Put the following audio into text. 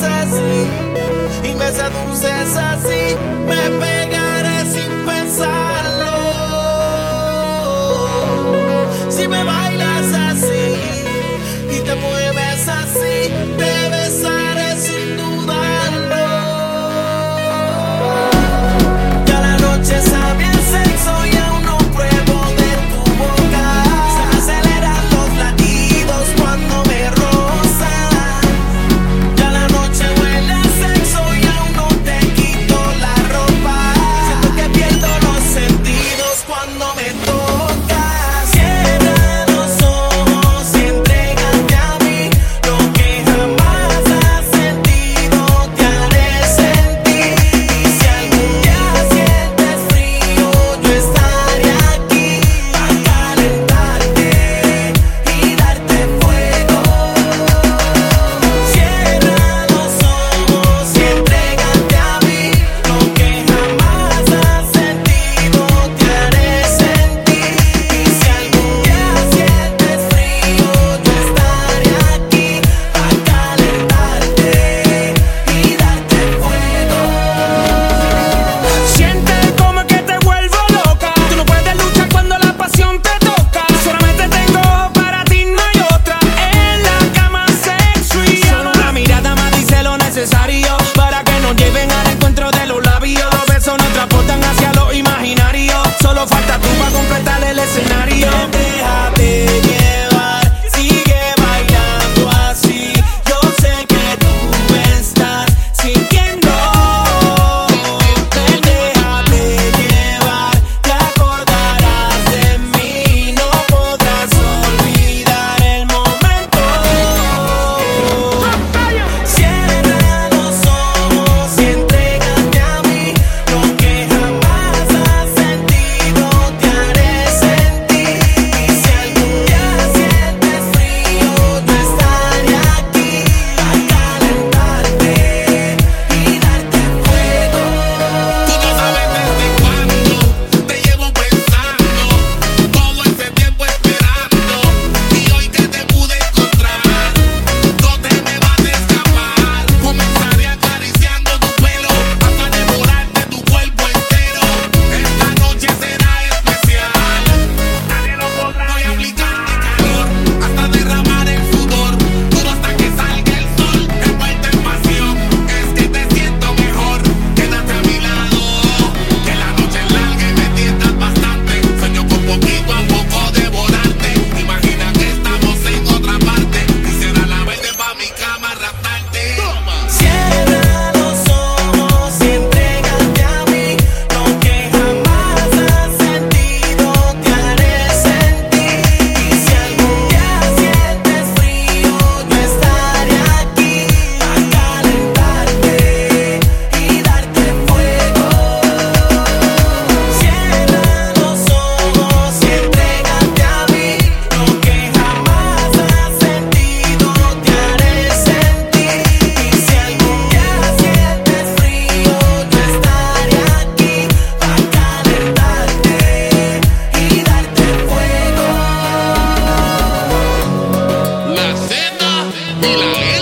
sesi, imezedum sesi. Necesario. de